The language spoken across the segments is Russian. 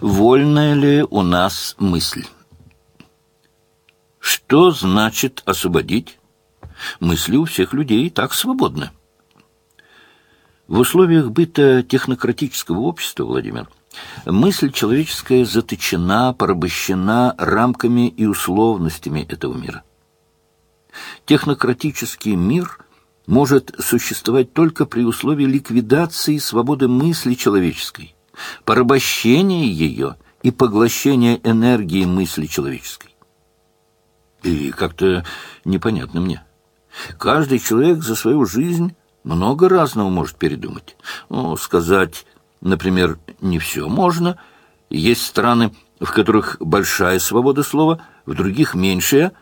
Вольная ли у нас мысль? Что значит освободить? Мысли у всех людей так свободны. В условиях быта технократического общества, Владимир, мысль человеческая заточена, порабощена рамками и условностями этого мира. Технократический мир может существовать только при условии ликвидации свободы мысли человеческой, порабощения ее и поглощения энергии мысли человеческой. И как-то непонятно мне. Каждый человек за свою жизнь много разного может передумать. Ну, сказать, например, не все можно. Есть страны, в которых большая свобода слова, в других меньшая,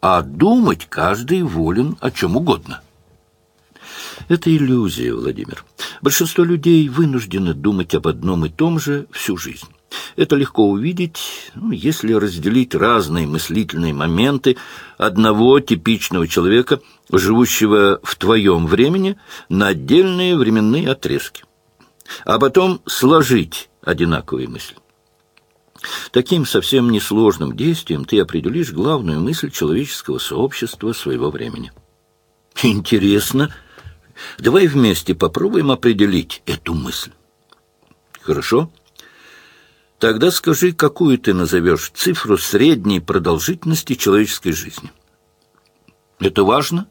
а думать каждый волен о чем угодно. Это иллюзия, Владимир. Большинство людей вынуждены думать об одном и том же всю жизнь. Это легко увидеть, ну, если разделить разные мыслительные моменты одного типичного человека, живущего в твоем времени, на отдельные временные отрезки, а потом сложить одинаковые мысли. Таким совсем несложным действием ты определишь главную мысль человеческого сообщества своего времени. Интересно. Давай вместе попробуем определить эту мысль. Хорошо. Тогда скажи, какую ты назовешь цифру средней продолжительности человеческой жизни. Это важно?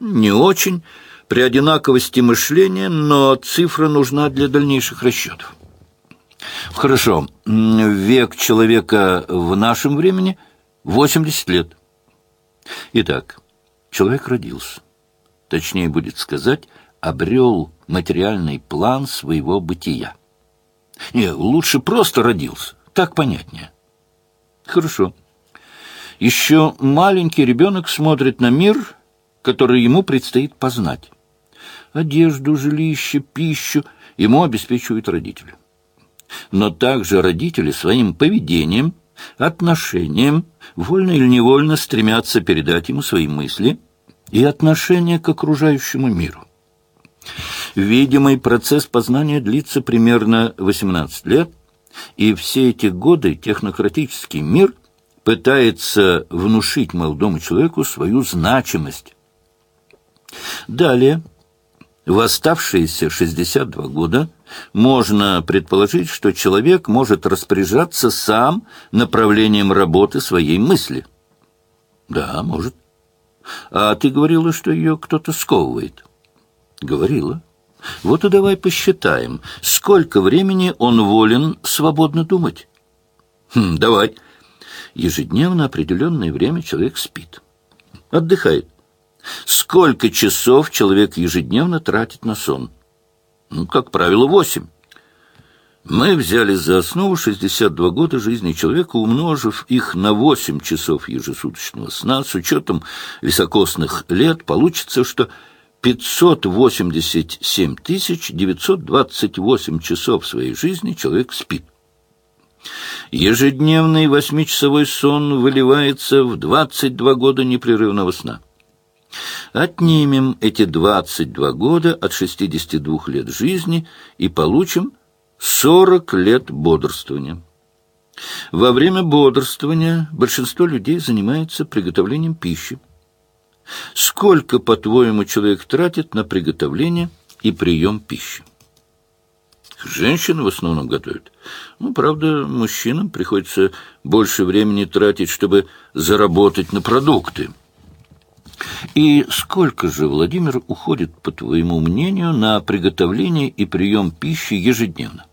Не очень. При одинаковости мышления, но цифра нужна для дальнейших расчетов. Хорошо. Век человека в нашем времени 80 лет. Итак, человек родился. Точнее будет сказать, обрел материальный план своего бытия. Не, лучше просто родился. Так понятнее. Хорошо. Еще маленький ребенок смотрит на мир, который ему предстоит познать. Одежду, жилище, пищу ему обеспечивают родители. Но также родители своим поведением, отношением, вольно или невольно стремятся передать ему свои мысли и отношение к окружающему миру. Видимый процесс познания длится примерно 18 лет, и все эти годы технократический мир пытается внушить молодому человеку свою значимость. Далее, в оставшиеся 62 года можно предположить, что человек может распоряжаться сам направлением работы своей мысли. Да, может. А ты говорила, что ее кто-то сковывает. Говорила. Вот и давай посчитаем, сколько времени он волен свободно думать. Хм, давай. Ежедневно определенное время человек спит. Отдыхает. Сколько часов человек ежедневно тратит на сон? Ну, как правило, восемь. Мы взяли за основу 62 года жизни человека, умножив их на 8 часов ежесуточного сна, с учетом високосных лет, получится, что 587 928 часов своей жизни человек спит. Ежедневный восьмичасовой сон выливается в 22 года непрерывного сна. Отнимем эти 22 года от 62 лет жизни и получим 40 лет бодрствования. Во время бодрствования большинство людей занимается приготовлением пищи. Сколько, по-твоему, человек тратит на приготовление и прием пищи? Женщины в основном готовят. Ну, правда, мужчинам приходится больше времени тратить, чтобы заработать на продукты. И сколько же, Владимир, уходит, по твоему мнению, на приготовление и прием пищи ежедневно?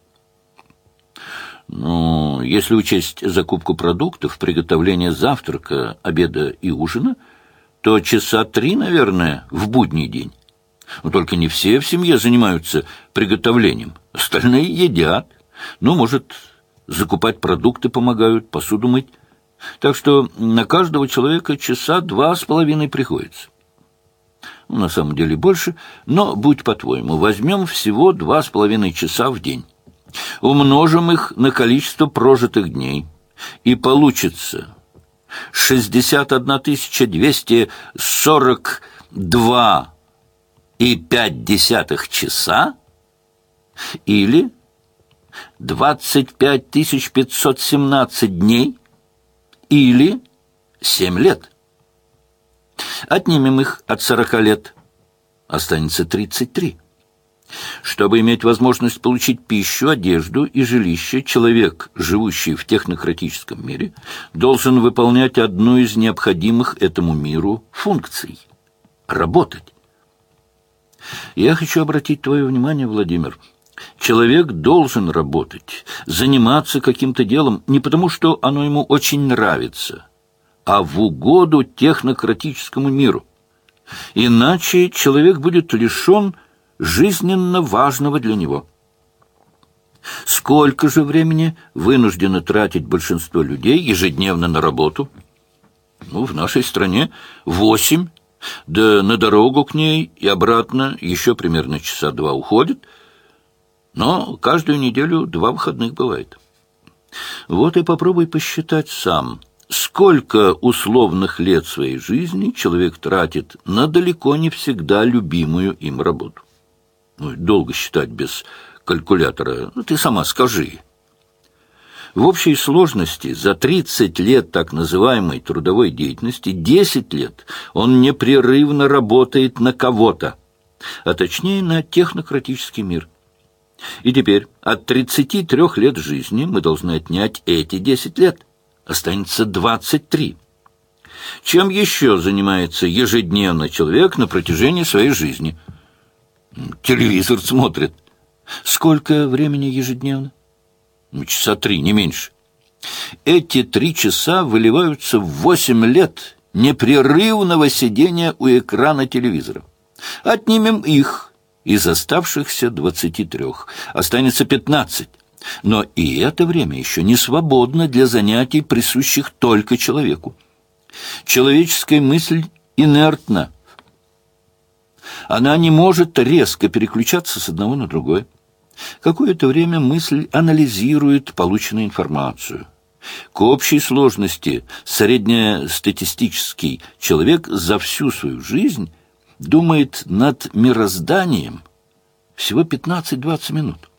Ну, если учесть закупку продуктов, приготовление завтрака, обеда и ужина – то часа три, наверное, в будний день. Но только не все в семье занимаются приготовлением. Остальные едят. Ну, может, закупать продукты помогают, посуду мыть. Так что на каждого человека часа два с половиной приходится. Ну, на самом деле больше, но, будь по-твоему, возьмем всего два с половиной часа в день. Умножим их на количество прожитых дней. И получится 61 242 и 5 десятых часа или 25 517 дней или 7 лет. Отнимем их от 40 лет, останется 33. Чтобы иметь возможность получить пищу, одежду и жилище, человек, живущий в технократическом мире, должен выполнять одну из необходимых этому миру функций – работать. Я хочу обратить твое внимание, Владимир. Человек должен работать, заниматься каким-то делом не потому, что оно ему очень нравится, а в угоду технократическому миру. Иначе человек будет лишен жизненно важного для него. Сколько же времени вынуждено тратить большинство людей ежедневно на работу? Ну, в нашей стране восемь, да на дорогу к ней и обратно еще примерно часа два уходит, но каждую неделю два выходных бывает. Вот и попробуй посчитать сам, сколько условных лет своей жизни человек тратит на далеко не всегда любимую им работу. Ну, долго считать без калькулятора. Ну, ты сама скажи. В общей сложности за 30 лет так называемой трудовой деятельности 10 лет он непрерывно работает на кого-то, а точнее на технократический мир. И теперь от 33 лет жизни мы должны отнять эти 10 лет. Останется 23. Чем еще занимается ежедневно человек на протяжении своей жизни – телевизор смотрит. Сколько времени ежедневно? Ну, часа три, не меньше. Эти три часа выливаются в восемь лет непрерывного сидения у экрана телевизора. Отнимем их из оставшихся двадцати трех. Останется пятнадцать. Но и это время еще не свободно для занятий, присущих только человеку. Человеческая мысль инертна, она не может резко переключаться с одного на другое. Какое-то время мысль анализирует полученную информацию. К общей сложности среднестатистический человек за всю свою жизнь думает над мирозданием всего 15-20 минут.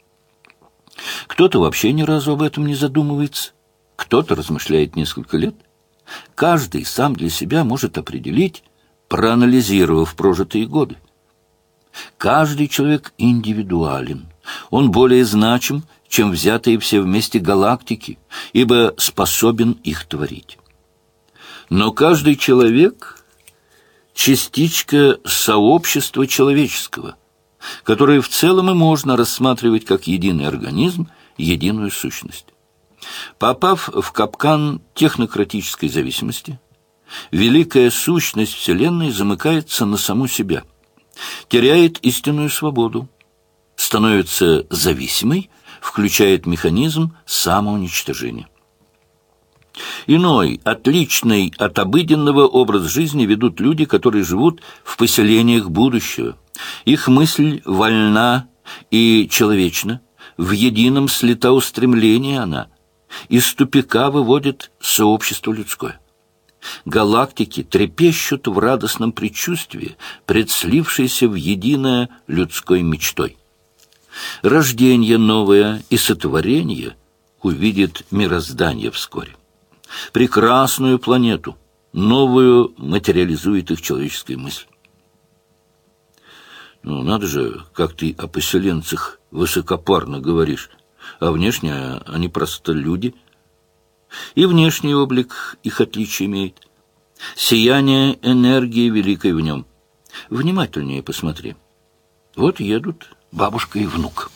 Кто-то вообще ни разу об этом не задумывается, кто-то размышляет несколько лет. Каждый сам для себя может определить, проанализировав прожитые годы. Каждый человек индивидуален. Он более значим, чем взятые все вместе галактики, ибо способен их творить. Но каждый человек — частичка сообщества человеческого, которое в целом и можно рассматривать как единый организм, единую сущность. Попав в капкан технократической зависимости, великая сущность Вселенной замыкается на саму себя — теряет истинную свободу, становится зависимой, включает механизм самоуничтожения. Иной, отличный от обыденного образ жизни ведут люди, которые живут в поселениях будущего. Их мысль вольна и человечна, в едином слета устремления она, из тупика выводит сообщество людское. Галактики трепещут в радостном предчувствии, предслившейся в единое людской мечтой. Рождение новое и сотворение увидит мироздание вскоре. Прекрасную планету, новую материализует их человеческая мысль. Ну, надо же, как ты о поселенцах высокопарно говоришь, а внешне они просто люди — и внешний облик их отличий имеет. Сияние энергии великой в нем. Внимательнее посмотри. Вот едут бабушка и внук.